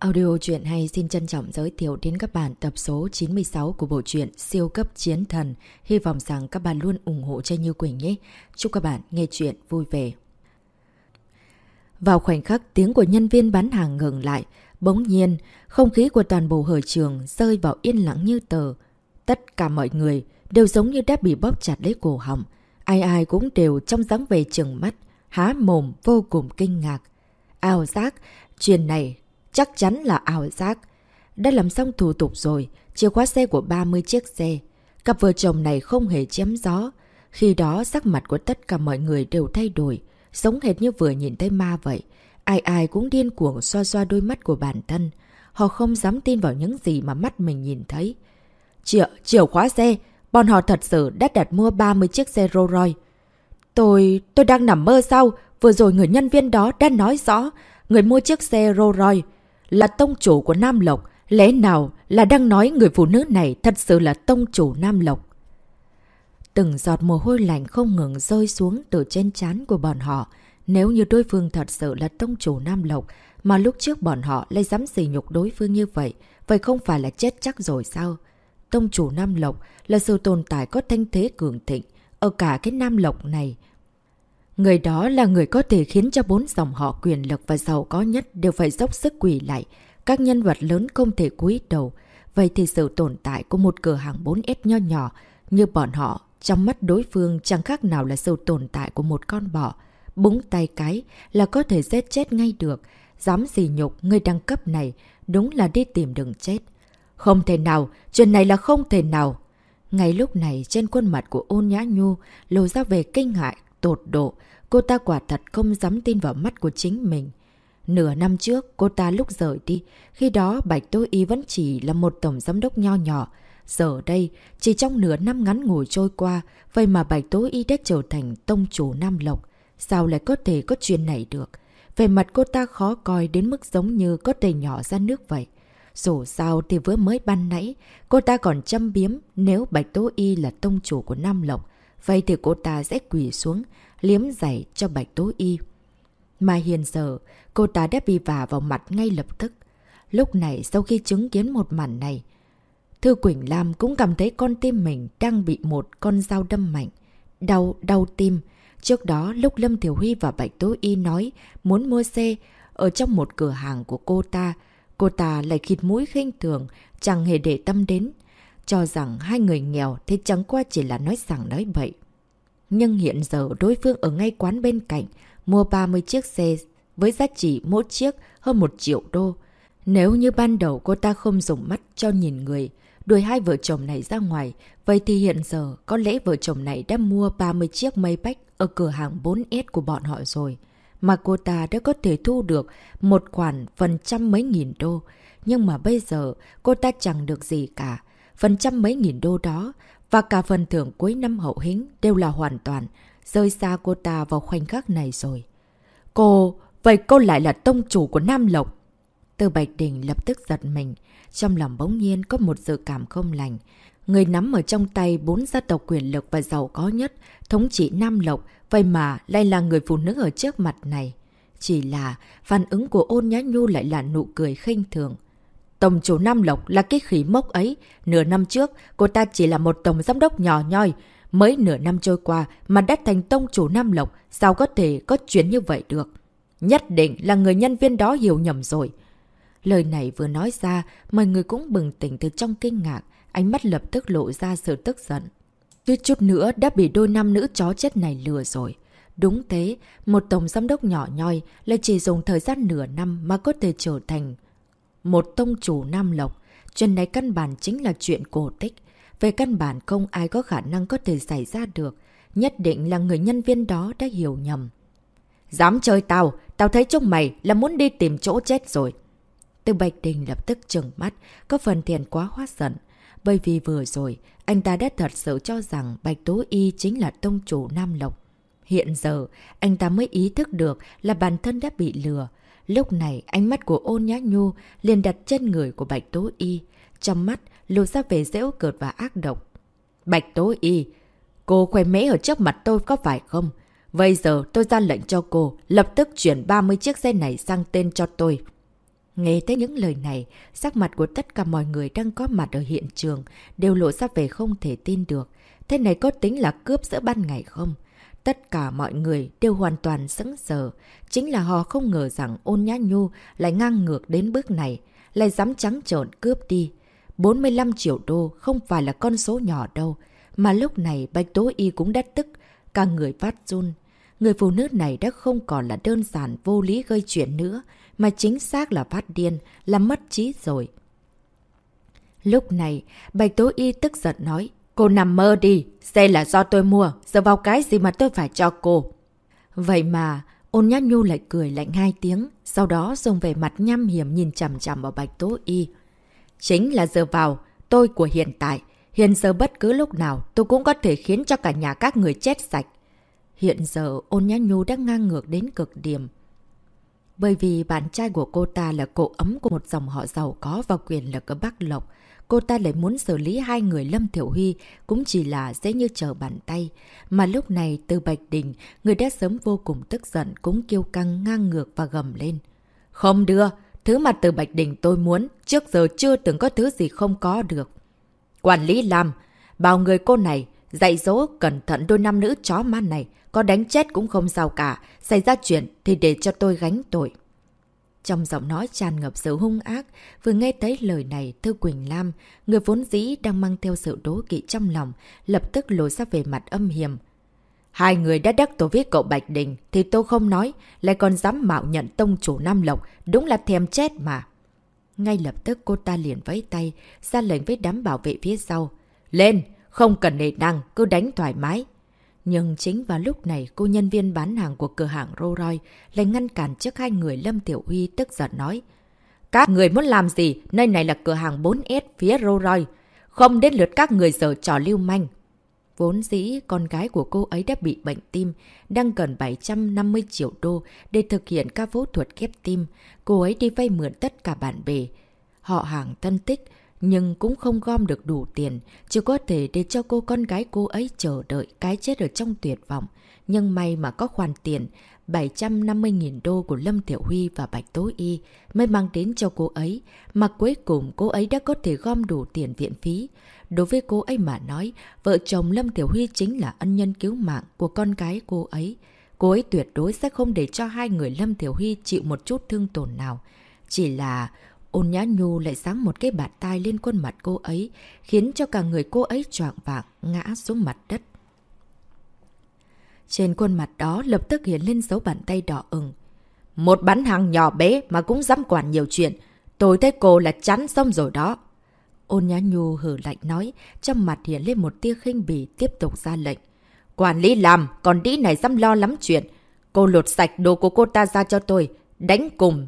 Audio truyện hay xin trân trọng giới thiệu đến các bạn tập số 96 của bộ truyện Siêu cấp chiến thần. Hy vọng rằng các bạn luôn ủng hộ cho Như Quỳnh nhé. Chúc các bạn nghe truyện vui vẻ. Vào khoảnh khắc tiếng của nhân viên bán hàng ngừng lại, bỗng nhiên, không khí của toàn bộ hội trường rơi vào yên lặng như tờ. Tất cả mọi người đều giống như đã bị bóp chặt lấy cổ họng. Ai ai cũng đều trong dáng về trừng mắt, há mồm vô cùng kinh ngạc. Ao giác, chuyện này chắc chắn là ảo giác. Đã làm xong thủ tục rồi, chìa khóa xe của 30 chiếc xe. Cặp vợ chồng này không hề chém gió. Khi đó sắc mặt của tất cả mọi người đều thay đổi, giống hệt như vừa nhìn thấy ma vậy. Ai ai cũng điên cuồng xoa xoa đôi mắt của bản thân. Họ không dám tin vào những gì mà mắt mình nhìn thấy. Chìa, chìa khóa xe, bọn họ thật sự đã đặt mua 30 chiếc xe Rolls Royce. Tôi, tôi đang nằm mơ sao? Vừa rồi người nhân viên đó đã nói rõ, người mua chiếc xe Rolls Royce là tông chủ của Nam Lộc. Lẽ nào là đang nói người phụ nữ này thật sự là tông chủ Nam Lộc? Từng giọt mồ hôi lạnh không ngừng rơi xuống từ trên trán của bọn họ. Nếu như đối phương thật sự là tông chủ Nam Lộc, mà lúc trước bọn họ lại dám xỉ nhục đối phương như vậy, vậy không phải là chết chắc rồi sao? Tông chủ Nam Lộc là sự tồn tại có thanh thế cường thịnh ở cả cái Nam Lộc này. Người đó là người có thể khiến cho bốn dòng họ quyền lực và giàu có nhất đều phải dốc sức quỳ lại. Các nhân vật lớn không thể cúi đầu. Vậy thì sự tồn tại của một cửa hàng 4S nho nhỏ như bọn họ, trong mắt đối phương chẳng khác nào là sự tồn tại của một con bọ. Búng tay cái là có thể giết chết ngay được. Dám gì nhục người đăng cấp này đúng là đi tìm đường chết. Không thể nào, chuyện này là không thể nào. Ngay lúc này trên khuôn mặt của ôn nhã nhu lộ ra về kinh ngại, tột độ. Cô ta quả thật không dám tin vào mắt của chính mình. Nửa năm trước, cô ta lúc rời đi, khi đó Bạch Tô Y vẫn chỉ là một tổng giám đốc nho nhỏ. Giờ đây, chỉ trong nửa năm ngắn ngủi trôi qua, vậy mà Bạch Tô Y đã trở thành tông chủ Nam Lộc. Sao lại có thể có chuyện này được? Về mặt cô ta khó coi đến mức giống như có thể nhỏ ra nước vậy. Dù sao thì vừa mới ban nãy, cô ta còn châm biếm nếu Bạch Tố Y là tông chủ của Nam Lộc. Vậy thì cô ta sẽ quỳ xuống, liếm giày cho Bạch Tố Y. Mà hiền giờ, cô ta đã bị vả vào mặt ngay lập tức. Lúc này sau khi chứng kiến một màn này, Thư Quỳnh Lam cũng cảm thấy con tim mình đang bị một con dao đâm mạnh. Đau, đau tim. Trước đó lúc Lâm Thiểu Huy và Bạch Tố Y nói muốn mua xe ở trong một cửa hàng của cô ta, cô ta lại khịt mũi khinh thường, chẳng hề để tâm đến. Cho rằng hai người nghèo thì chẳng qua chỉ là nói sẵn nói bậy. Nhưng hiện giờ đối phương ở ngay quán bên cạnh, mua 30 chiếc xe với giá trị mỗi chiếc hơn 1 triệu đô. Nếu như ban đầu cô ta không dùng mắt cho nhìn người, đuổi hai vợ chồng này ra ngoài, vậy thì hiện giờ có lẽ vợ chồng này đã mua 30 chiếc Maybach ở cửa hàng 4S của bọn họ rồi. Mà cô ta đã có thể thu được một khoản phần trăm mấy nghìn đô. Nhưng mà bây giờ cô ta chẳng được gì cả. Phần trăm mấy nghìn đô đó và cả phần thưởng cuối năm hậu hĩnh đều là hoàn toàn rơi xa cô ta vào khoảnh khắc này rồi. Cô, vậy cô lại là tông chủ của Nam Lộc. Từ Bạch Đình lập tức giật mình, trong lòng bỗng nhiên có một dự cảm không lành. Người nắm ở trong tay bốn gia tộc quyền lực và giàu có nhất, thống trị Nam Lộc, vậy mà lại là người phụ nữ ở trước mặt này. Chỉ là phản ứng của ôn nhã nhu lại là nụ cười khinh thường. Tổng chủ Nam Lộc là cái khí mốc ấy. Nửa năm trước, cô ta chỉ là một tổng giám đốc nhỏ nhoi. Mới nửa năm trôi qua mà đã thành tông chủ Nam Lộc, sao có thể có chuyện như vậy được? Nhất định là người nhân viên đó hiểu nhầm rồi. Lời này vừa nói ra, mọi người cũng bừng tỉnh từ trong kinh ngạc, ánh mắt lập tức lộ ra sự tức giận. Tuyết chút nữa đã bị đôi nam nữ chó chết này lừa rồi. Đúng thế, một tổng giám đốc nhỏ nhoi lại chỉ dùng thời gian nửa năm mà có thể trở thành một tông chủ Nam Lộc. Chuyện này căn bản chính là chuyện cổ tích. Về căn bản không ai có khả năng có thể xảy ra được. Nhất định là người nhân viên đó đã hiểu nhầm. Dám chơi tao, tao thấy trong mày là muốn đi tìm chỗ chết rồi. Từ Bạch Đình lập tức trừng mắt, có phần thiền quá hóa giận. Bởi vì vừa rồi, anh ta đã thật sự cho rằng Bạch Tố Y chính là tông chủ Nam Lộc. Hiện giờ, anh ta mới ý thức được là bản thân đã bị lừa. Lúc này, ánh mắt của ôn nhã nhu liền đặt trên người của Bạch Tố Y. Trong mắt, lộ ra về dễu cợt và ác độc. Bạch Tố Y, cô khoe mẽ ở trước mặt tôi có phải không? Bây giờ tôi ra lệnh cho cô lập tức chuyển 30 chiếc xe này sang tên cho tôi. Nghe thấy những lời này, sắc mặt của tất cả mọi người đang có mặt ở hiện trường đều lộ ra về không thể tin được. Thế này có tính là cướp giữa ban ngày không? Tất cả mọi người đều hoàn toàn sững sờ. Chính là họ không ngờ rằng ôn nhã nhu lại ngang ngược đến bước này, lại dám trắng trợn cướp đi. 45 triệu đô không phải là con số nhỏ đâu. Mà lúc này Bạch Tố Y cũng đắt tức, cả người phát run. Người phụ nữ này đã không còn là đơn giản vô lý gây chuyện nữa, mà chính xác là phát điên, là mất trí rồi. Lúc này, Bạch Tố Y tức giận nói, cô nằm mơ đi, xe là do tôi mua, giờ vào cái gì mà tôi phải cho cô. Vậy mà, ôn nhát nhu lại cười lạnh hai tiếng, sau đó dùng về mặt nhăm hiểm nhìn chằm chằm vào Bạch Tố Y. Chính là giờ vào, tôi của hiện tại, hiện giờ bất cứ lúc nào tôi cũng có thể khiến cho cả nhà các người chết sạch. Hiện giờ ôn nhã nhu đã ngang ngược đến cực điểm. Bởi vì bạn trai của cô ta là cổ ấm của một dòng họ giàu có và quyền lực ở Bắc Lộc. Cô ta lại muốn xử lý hai người Lâm Thiểu Huy cũng chỉ là dễ như trở bàn tay. Mà lúc này từ Bạch Đình, người đã sớm vô cùng tức giận cũng kêu căng ngang ngược và gầm lên. Không đưa! Thứ mà từ Bạch Đình tôi muốn, trước giờ chưa từng có thứ gì không có được. Quản lý làm, bao người cô này, dạy dỗ cẩn thận đôi nam nữ chó man này, có đánh chết cũng không sao cả, xảy ra chuyện thì để cho tôi gánh tội. Trong giọng nói tràn ngập sự hung ác, vừa nghe thấy lời này, Thư Quỳnh Lam, người vốn dĩ đang mang theo sự đố kỵ trong lòng, lập tức lối ra về mặt âm hiểm. Hai người đã đắc tổ với cậu Bạch Đình, thì tôi không nói, lại còn dám mạo nhận tông chủ Nam Lộc, đúng là thèm chết mà. Ngay lập tức cô ta liền vẫy tay, ra lệnh với đám bảo vệ phía sau. Lên, không cần nề năng, cứ đánh thoải mái. Nhưng chính vào lúc này, cô nhân viên bán hàng của cửa hàng Rolls lại ngăn cản trước hai người Lâm Tiểu Huy tức giận nói. Các người muốn làm gì? Nơi này là cửa hàng 4S phía Rolls Không đến lượt các người giờ trò lưu manh. Vốn dĩ, con gái của cô ấy đã bị bệnh tim, đang cần 750 triệu đô để thực hiện các phẫu thuật ghép tim. Cô ấy đi vay mượn tất cả bạn bè. Họ hàng thân tích, nhưng cũng không gom được đủ tiền, chỉ có thể để cho cô con gái cô ấy chờ đợi cái chết ở trong tuyệt vọng. Nhưng may mà có khoản tiền 750.000 đô của Lâm Tiểu Huy và Bạch Tố Y mới mang đến cho cô ấy, mà cuối cùng cô ấy đã có thể gom đủ tiền viện phí. Đối với cô ấy mà nói, vợ chồng Lâm Tiểu Huy chính là ân nhân cứu mạng của con gái cô ấy. Cô ấy tuyệt đối sẽ không để cho hai người Lâm Tiểu Huy chịu một chút thương tổn nào. Chỉ là ôn nhã nhu lại sáng một cái bạt tai lên khuôn mặt cô ấy, khiến cho cả người cô ấy choạng vạng ngã xuống mặt đất. Trên khuôn mặt đó lập tức hiện lên dấu bàn tay đỏ ửng. Một bắn hàng nhỏ bé mà cũng dám quản nhiều chuyện. Tôi thấy cô là chắn xong rồi đó. Ôn nhã nhu hử lạnh nói, trong mặt hiện lên một tia khinh bỉ tiếp tục ra lệnh. Quản lý làm, còn đĩ này dám lo lắm chuyện. Cô lột sạch đồ của cô ta ra cho tôi, đánh cùng.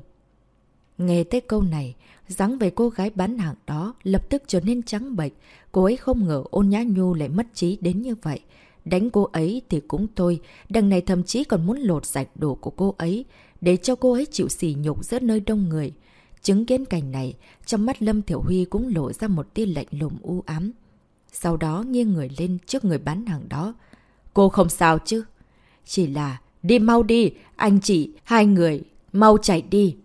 Nghe tới câu này, dáng về cô gái bán hàng đó lập tức trở nên trắng bệch. Cô ấy không ngờ ôn nhã nhu lại mất trí đến như vậy. Đánh cô ấy thì cũng thôi, đằng này thậm chí còn muốn lột sạch đồ của cô ấy, để cho cô ấy chịu xỉ nhục giữa nơi đông người. Chứng kiến cảnh này, trong mắt Lâm Thiểu Huy cũng lộ ra một tia lạnh lùng u ám. Sau đó nghiêng người lên trước người bán hàng đó. Cô không sao chứ? Chỉ là, đi mau đi, anh chị, hai người, mau chạy đi.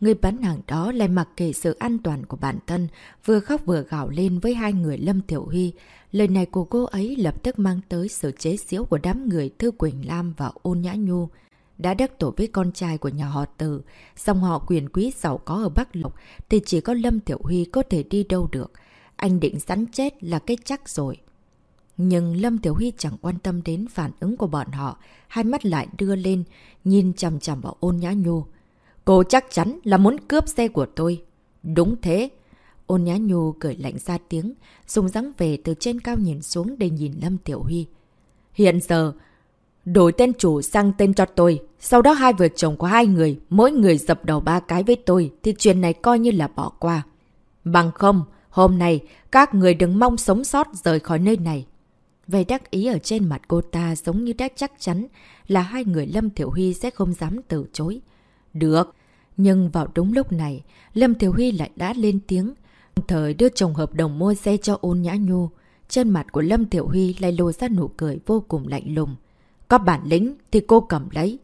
Người bán hàng đó lại mặc kệ sự an toàn của bản thân, vừa khóc vừa gào lên với hai người Lâm Thiểu Huy. Lời này của cô ấy lập tức mang tới sự chế xíu của đám người Thư Quỳnh Lam và Ôn Nhã Nhu đã đắc tổ với con trai của nhà họ Từ, dòng họ quyền quý giàu có ở Bắc Lộc thì chỉ có Lâm Tiểu Huy có thể đi đâu được. Anh định sắn chết là cái chắc rồi. Nhưng Lâm Tiểu Huy chẳng quan tâm đến phản ứng của bọn họ, hai mắt lại đưa lên, nhìn chầm chầm vào ôn nhã nhô. Cô chắc chắn là muốn cướp xe của tôi. Đúng thế. Ôn nhã nhu cười lạnh ra tiếng, dùng dáng về từ trên cao nhìn xuống để nhìn Lâm Tiểu Huy. Hiện giờ, đổi tên chủ sang tên cho tôi. Sau đó hai vợ chồng của hai người, mỗi người dập đầu ba cái với tôi, thì chuyện này coi như là bỏ qua. Bằng không, hôm nay, các người đừng mong sống sót rời khỏi nơi này. Về đắc ý ở trên mặt cô ta giống như đã chắc chắn là hai người Lâm Thiểu Huy sẽ không dám từ chối. Được, nhưng vào đúng lúc này, Lâm Thiểu Huy lại đã lên tiếng, đồng thời đưa chồng hợp đồng mua xe cho ôn nhã nhu. Trên mặt của Lâm Thiểu Huy lại lôi ra nụ cười vô cùng lạnh lùng. Có bản lĩnh thì cô cầm lấy.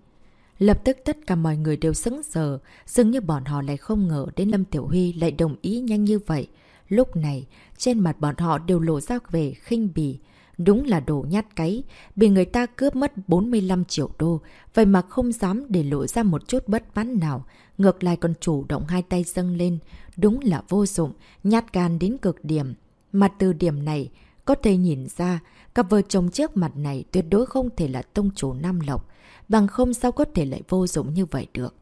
Lập tức tất cả mọi người đều sững sờ, dường như bọn họ lại không ngờ đến Lâm Tiểu Huy lại đồng ý nhanh như vậy. Lúc này, trên mặt bọn họ đều lộ ra về khinh bỉ. Đúng là đồ nhát cái, bị người ta cướp mất 45 triệu đô, vậy mà không dám để lộ ra một chút bất mãn nào. Ngược lại còn chủ động hai tay dâng lên, đúng là vô dụng, nhát gan đến cực điểm. Mà từ điểm này, có thể nhìn ra, cặp vợ chồng trước mặt này tuyệt đối không thể là tông chủ Nam Lộc, bằng không sao có thể lại vô dụng như vậy được.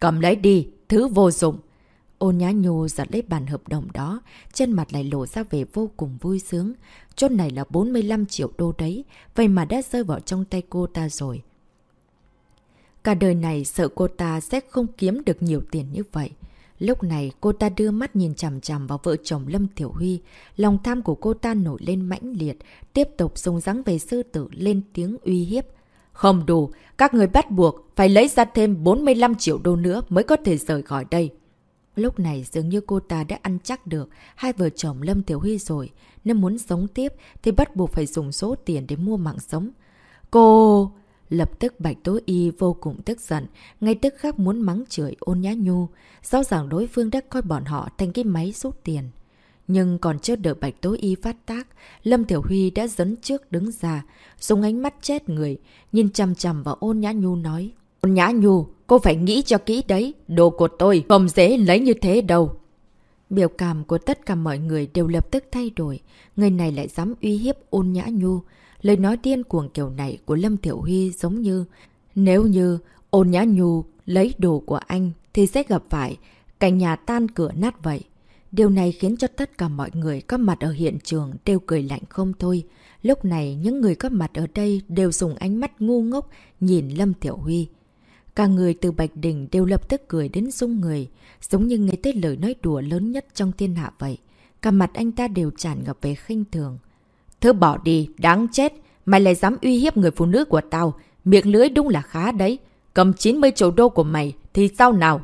Cầm lấy đi, thứ vô dụng. Ôn nhá nhô giật lấy bàn hợp đồng đó, trên mặt lại lộ ra về vô cùng vui sướng. Chốt này là 45 triệu đô đấy, vậy mà đã rơi vào trong tay cô ta rồi. Cả đời này sợ cô ta sẽ không kiếm được nhiều tiền như vậy. Lúc này cô ta đưa mắt nhìn chằm chằm vào vợ chồng Lâm Tiểu Huy. Lòng tham của cô ta nổi lên mãnh liệt, tiếp tục dùng rắn về sư tử lên tiếng uy hiếp. Không đủ, các người bắt buộc phải lấy ra thêm 45 triệu đô nữa mới có thể rời khỏi đây. Lúc này dường như cô ta đã ăn chắc được hai vợ chồng Lâm Tiểu Huy rồi, nên muốn sống tiếp thì bắt buộc phải dùng số tiền để mua mạng sống. Cô... Lập tức Bạch Tố Y vô cùng tức giận, ngay tức khắc muốn mắng chửi ôn nhã nhu. Rõ ràng đối phương đã coi bọn họ thành cái máy rút tiền. Nhưng còn chưa đợi Bạch Tố Y phát tác, Lâm Tiểu Huy đã dấn trước đứng ra, dùng ánh mắt chết người, nhìn chằm chằm vào ôn nhã nhu nói. Ôn nhã nhu, cô phải nghĩ cho kỹ đấy, đồ của tôi không dễ lấy như thế đâu. Biểu cảm của tất cả mọi người đều lập tức thay đổi, người này lại dám uy hiếp ôn nhã nhu. Lời nói điên cuồng kiểu này của Lâm Tiểu Huy giống như nếu như ôn nhã nhu lấy đồ của anh thì sẽ gặp phải cảnh nhà tan cửa nát vậy. Điều này khiến cho tất cả mọi người có mặt ở hiện trường đều cười lạnh không thôi. Lúc này những người có mặt ở đây đều dùng ánh mắt ngu ngốc nhìn Lâm Tiểu Huy. Cả người từ Bạch Đình đều lập tức cười đến rung người, giống như nghe tới lời nói đùa lớn nhất trong thiên hạ vậy. Cả mặt anh ta đều tràn ngập về khinh thường. Thứ bỏ đi, đáng chết. Mày lại dám uy hiếp người phụ nữ của tao. Miệng lưỡi đúng là khá đấy. Cầm 90 triệu đô của mày thì sao nào?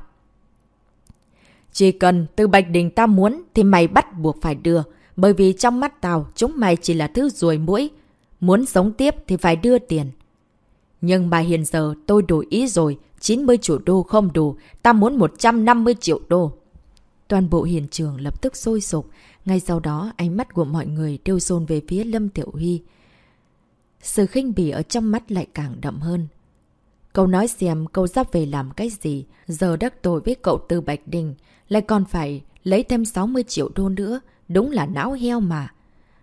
Chỉ cần từ Bạch Đình ta muốn thì mày bắt buộc phải đưa. Bởi vì trong mắt tao, chúng mày chỉ là thứ ruồi mũi. Muốn sống tiếp thì phải đưa tiền. Nhưng mà hiện giờ tôi đổi ý rồi. 90 triệu đô không đủ. ta muốn 150 triệu đô. Toàn bộ hiện trường lập tức sôi sục. Ngay sau đó, ánh mắt của mọi người đều dồn về phía Lâm Tiểu Huy. Sự khinh bỉ ở trong mắt lại càng đậm hơn. Cậu nói xem cậu sắp về làm cái gì, giờ đắc tội với cậu từ Bạch Đình, lại còn phải lấy thêm 60 triệu đô nữa, đúng là não heo mà.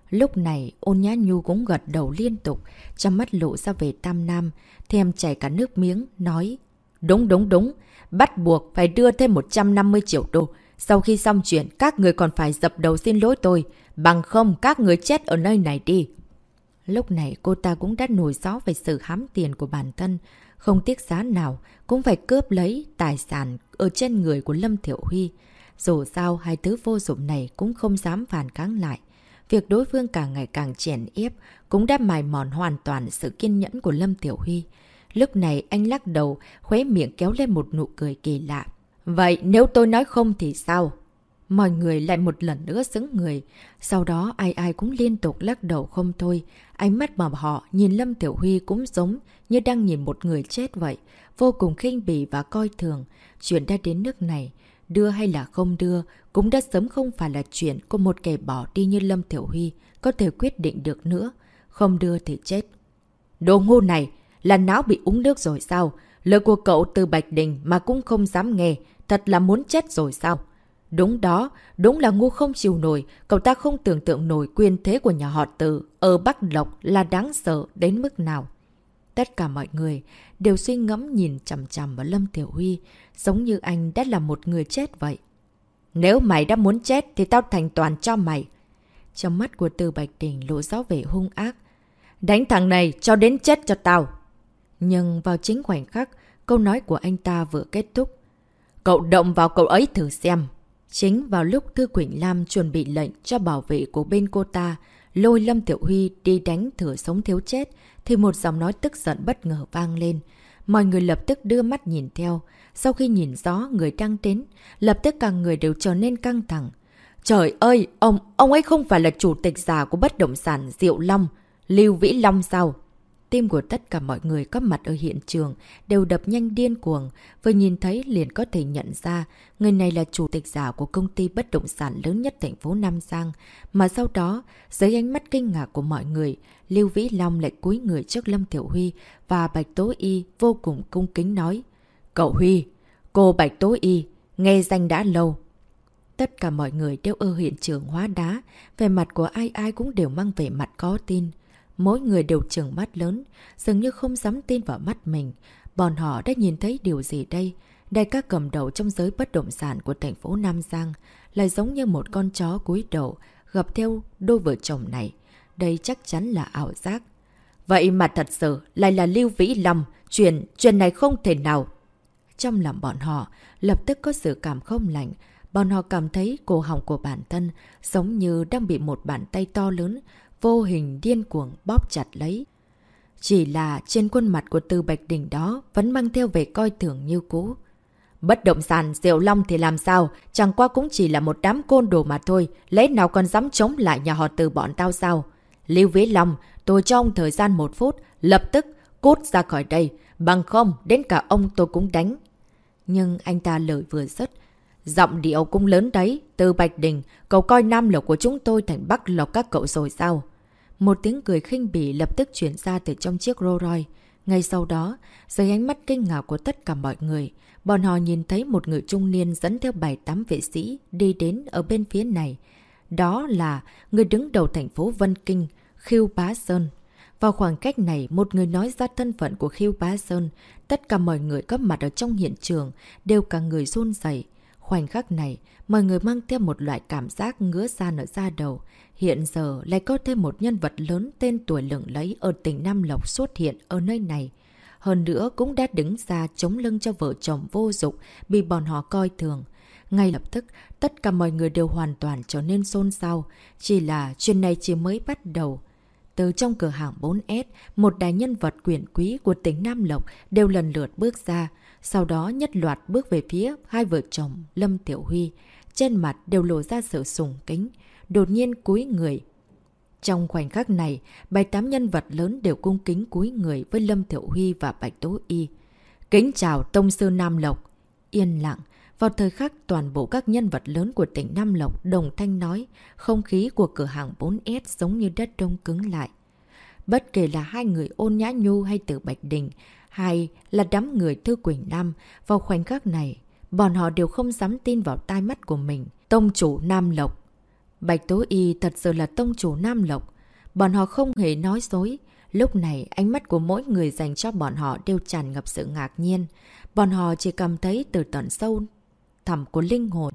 Lúc này, ôn nhã nhu cũng gật đầu liên tục, trong mắt lộ ra về tam nam, thêm chảy cả nước miếng, nói Đúng đúng đúng, bắt buộc phải đưa thêm 150 triệu đô, sau khi xong chuyện, các người còn phải dập đầu xin lỗi tôi, bằng không các người chết ở nơi này đi. Lúc này cô ta cũng đã nổi gió về sự hám tiền của bản thân, không tiếc giá nào cũng phải cướp lấy tài sản ở trên người của Lâm Thiểu Huy. Dù sao hai thứ vô dụng này cũng không dám phản kháng lại. Việc đối phương càng ngày càng chèn ép cũng đã mài mòn hoàn toàn sự kiên nhẫn của Lâm Tiểu Huy. Lúc này anh lắc đầu, khóe miệng kéo lên một nụ cười kỳ lạ. Vậy nếu tôi nói không thì sao? Mọi người lại một lần nữa xứng người. Sau đó ai ai cũng liên tục lắc đầu không thôi. Ánh mắt mà họ nhìn Lâm Tiểu Huy cũng giống như đang nhìn một người chết vậy. Vô cùng khinh bỉ và coi thường. Chuyện đã đến nước này. Đưa hay là không đưa, cũng đã sớm không phải là chuyện của một kẻ bỏ đi như Lâm Tiểu Huy có thể quyết định được nữa. Không đưa thì chết. Đồ ngu này! Là não bị uống nước rồi sao? Lời của cậu từ Bạch Đình mà cũng không dám nghe. Thật là muốn chết rồi sao? Đúng đó, đúng là ngu không chịu nổi, cậu ta không tưởng tượng nổi quyền thế của nhà họ Từ ở Bắc Lộc là đáng sợ đến mức nào. Tất cả mọi người đều suy ngẫm nhìn chằm chằm vào Lâm Tiểu Huy, giống như anh đã là một người chết vậy. Nếu mày đã muốn chết thì tao thành toàn cho mày. Trong mắt của Từ Bạch Đình lộ rõ vẻ hung ác. Đánh thằng này cho đến chết cho tao. Nhưng vào chính khoảnh khắc, câu nói của anh ta vừa kết thúc. Cậu động vào cậu ấy thử xem. Chính vào lúc Thư Quỳnh Lam chuẩn bị lệnh cho bảo vệ của bên cô ta, lôi Lâm Tiểu Huy đi đánh thử sống thiếu chết, thì một giọng nói tức giận bất ngờ vang lên. Mọi người lập tức đưa mắt nhìn theo. Sau khi nhìn rõ người đang đến, lập tức cả người đều trở nên căng thẳng. Trời ơi, ông, ông ấy không phải là chủ tịch giả của bất động sản Diệu Long, Lưu Vĩ Long sao? Tim của tất cả mọi người có mặt ở hiện trường đều đập nhanh điên cuồng. Vừa nhìn thấy liền có thể nhận ra người này là chủ tịch giả của công ty bất động sản lớn nhất thành phố Nam Giang. Mà sau đó, dưới ánh mắt kinh ngạc của mọi người, Lưu Vĩ Long lại cúi người trước Lâm Tiểu Huy và Bạch Tố Y vô cùng cung kính nói. Cậu Huy, cô Bạch Tố Y, nghe danh đã lâu. Tất cả mọi người đều ở hiện trường hóa đá, về mặt của ai ai cũng đều mang vẻ mặt có tin. Mỗi người đều trừng mắt lớn, dường như không dám tin vào mắt mình. Bọn họ đã nhìn thấy điều gì đây? Đại ca cầm đầu trong giới bất động sản của thành phố Nam Giang, lại giống như một con chó cúi đầu, gặp theo đôi vợ chồng này. Đây chắc chắn là ảo giác. Vậy mà thật sự lại là Lưu Vĩ Lâm, chuyện, chuyện này không thể nào. Trong lòng bọn họ, lập tức có sự cảm không lạnh. Bọn họ cảm thấy cổ họng của bản thân giống như đang bị một bàn tay to lớn vô hình điên cuồng bóp chặt lấy. Chỉ là trên khuôn mặt của Từ Bạch Đình đó vẫn mang theo về coi thường như cũ. Bất động sản Diệu Long thì làm sao, chẳng qua cũng chỉ là một đám côn đồ mà thôi, lẽ nào còn dám chống lại nhà họ từ bọn tao sao? Lưu Vĩ Long, tôi cho ông thời gian một phút, lập tức cút ra khỏi đây, bằng không đến cả ông tôi cũng đánh. Nhưng anh ta lời vừa dứt, giọng điệu cũng lớn đấy, từ Bạch Đình, cậu coi nam lộc của chúng tôi thành bắc lộc các cậu rồi sao? Một tiếng cười khinh bỉ lập tức chuyển ra từ trong chiếc Rolls Royce. Ngay sau đó, dưới ánh mắt kinh ngạc của tất cả mọi người, bọn họ nhìn thấy một người trung niên dẫn theo bảy tám vệ sĩ đi đến ở bên phía này. Đó là người đứng đầu thành phố Vân Kinh, Khiêu Bá Sơn. Vào khoảng cách này, một người nói ra thân phận của Khiêu Bá Sơn. Tất cả mọi người có mặt ở trong hiện trường đều cả người run dày. Khoảnh khắc này, mọi người mang theo một loại cảm giác ngứa ra ở da đầu. Hiện giờ lại có thêm một nhân vật lớn tên tuổi lửng lấy ở tỉnh Nam Lộc xuất hiện ở nơi này. Hơn nữa cũng đã đứng ra chống lưng cho vợ chồng vô dụng bị bọn họ coi thường. Ngay lập tức, tất cả mọi người đều hoàn toàn trở nên xôn xao. Chỉ là chuyện này chỉ mới bắt đầu. Từ trong cửa hàng 4S, một đài nhân vật quyền quý của tỉnh Nam Lộc đều lần lượt bước ra. Sau đó nhất loạt bước về phía hai vợ chồng Lâm Tiểu Huy. Trên mặt đều lộ ra sự sùng kính đột nhiên cúi người. Trong khoảnh khắc này, bài tám nhân vật lớn đều cung kính cúi người với Lâm tiểu Huy và Bạch Tố Y. Kính chào Tông Sư Nam Lộc. Yên lặng, vào thời khắc toàn bộ các nhân vật lớn của tỉnh Nam Lộc đồng thanh nói, không khí của cửa hàng 4S giống như đất đông cứng lại. Bất kể là hai người ôn nhã nhu hay từ Bạch Đình, hay là đám người Thư Quỳnh Nam, vào khoảnh khắc này, bọn họ đều không dám tin vào tai mắt của mình. Tông chủ Nam Lộc Bạch Tố Y thật sự là tông chủ Nam Lộc. Bọn họ không hề nói dối. Lúc này, ánh mắt của mỗi người dành cho bọn họ đều tràn ngập sự ngạc nhiên. Bọn họ chỉ cảm thấy từ tận sâu thẳm của linh hồn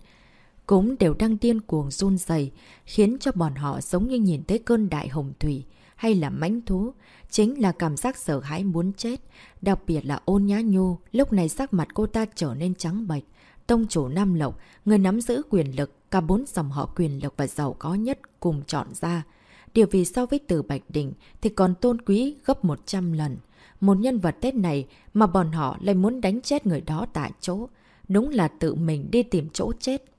cũng đều đang điên cuồng run dày, khiến cho bọn họ giống như nhìn thấy cơn đại hồng thủy hay là mãnh thú, chính là cảm giác sợ hãi muốn chết. Đặc biệt là ôn nhá nhu. lúc này sắc mặt cô ta trở nên trắng bệch. Tông chủ Nam Lộc, người nắm giữ quyền lực, cả bốn dòng họ quyền lực và giàu có nhất cùng chọn ra. Điều vì so với từ Bạch Đình thì còn tôn quý gấp 100 lần. Một nhân vật Tết này mà bọn họ lại muốn đánh chết người đó tại chỗ. Đúng là tự mình đi tìm chỗ chết.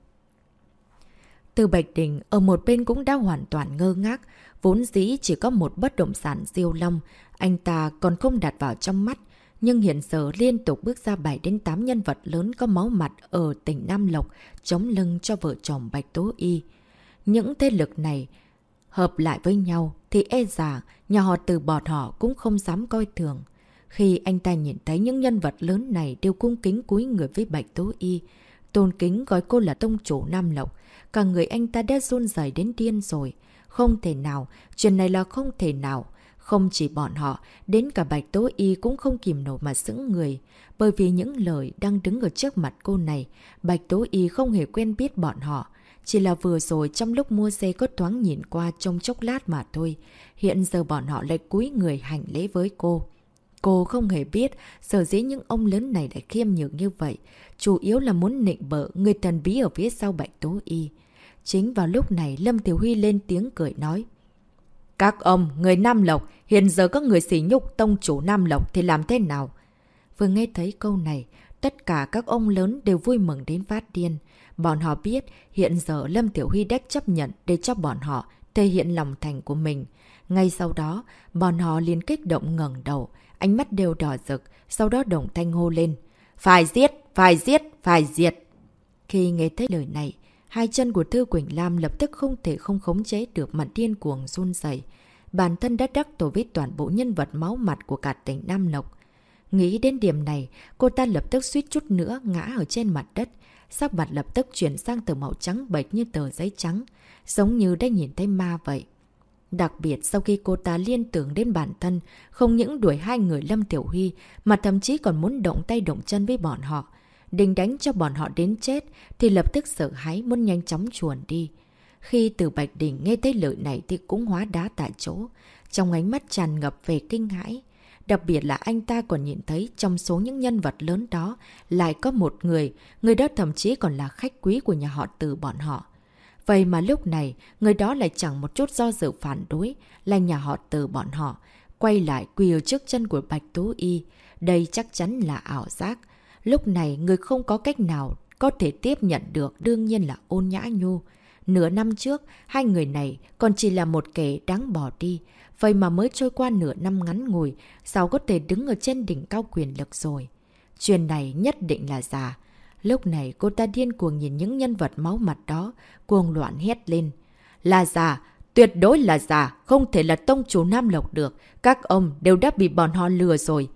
Từ Bạch Đình ở một bên cũng đã hoàn toàn ngơ ngác. Vốn dĩ chỉ có một bất động sản diêu long. Anh ta còn không đặt vào trong mắt nhưng hiện giờ liên tục bước ra 7 đến 8 nhân vật lớn có máu mặt ở tỉnh Nam Lộc chống lưng cho vợ chồng Bạch Tố Y. Những thế lực này hợp lại với nhau thì e giả nhà họ từ bọt họ cũng không dám coi thường. Khi anh ta nhìn thấy những nhân vật lớn này đều cung kính cúi người với Bạch Tố Y, tôn kính gọi cô là tông chủ Nam Lộc, cả người anh ta đã run rời đến điên rồi. Không thể nào, chuyện này là không thể nào. Không chỉ bọn họ, đến cả Bạch Tố Y cũng không kìm nổi mà sững người. Bởi vì những lời đang đứng ở trước mặt cô này, Bạch Tố Y không hề quen biết bọn họ. Chỉ là vừa rồi trong lúc mua xe có thoáng nhìn qua trong chốc lát mà thôi. Hiện giờ bọn họ lại cúi người hành lễ với cô. Cô không hề biết sở dĩ những ông lớn này lại khiêm nhường như vậy. Chủ yếu là muốn nịnh bợ người thần bí ở phía sau Bạch Tố Y. Chính vào lúc này Lâm Tiểu Huy lên tiếng cười nói. Các ông, người Nam Lộc, hiện giờ các người xỉ nhục tông chủ Nam Lộc thì làm thế nào? Vừa nghe thấy câu này, tất cả các ông lớn đều vui mừng đến phát điên. Bọn họ biết hiện giờ Lâm Tiểu Huy đã chấp nhận để cho bọn họ thể hiện lòng thành của mình. Ngay sau đó, bọn họ liền kích động ngẩng đầu, ánh mắt đều đỏ rực, sau đó đồng thanh hô lên. Phải giết, phải giết, phải diệt. Khi nghe thấy lời này, hai chân của Thư Quỳnh Lam lập tức không thể không khống chế được mặt điên cuồng run dày. Bản thân đã đắc tổ với toàn bộ nhân vật máu mặt của cả tỉnh Nam Lộc. Nghĩ đến điểm này, cô ta lập tức suýt chút nữa ngã ở trên mặt đất. Sắc mặt lập tức chuyển sang từ màu trắng bệch như tờ giấy trắng, giống như đã nhìn thấy ma vậy. Đặc biệt sau khi cô ta liên tưởng đến bản thân, không những đuổi hai người Lâm Tiểu Huy, mà thậm chí còn muốn động tay động chân với bọn họ. Định đánh cho bọn họ đến chết, thì lập tức sợ hãi muốn nhanh chóng chuồn đi. Khi từ Bạch Đình nghe thấy lời này thì cũng hóa đá tại chỗ, trong ánh mắt tràn ngập về kinh hãi. Đặc biệt là anh ta còn nhìn thấy trong số những nhân vật lớn đó lại có một người, người đó thậm chí còn là khách quý của nhà họ từ bọn họ. Vậy mà lúc này, người đó lại chẳng một chút do dự phản đối, là nhà họ từ bọn họ, quay lại quỳ ở trước chân của Bạch Tú Y. Đây chắc chắn là ảo giác. Lúc này, người không có cách nào có thể tiếp nhận được đương nhiên là ôn nhã nhu. Nửa năm trước, hai người này còn chỉ là một kẻ đáng bỏ đi. Vậy mà mới trôi qua nửa năm ngắn ngủi, sao có thể đứng ở trên đỉnh cao quyền lực rồi. Chuyện này nhất định là giả. Lúc này cô ta điên cuồng nhìn những nhân vật máu mặt đó, cuồng loạn hét lên. Là giả, tuyệt đối là giả, không thể là tông chủ Nam Lộc được. Các ông đều đã bị bọn họ lừa rồi.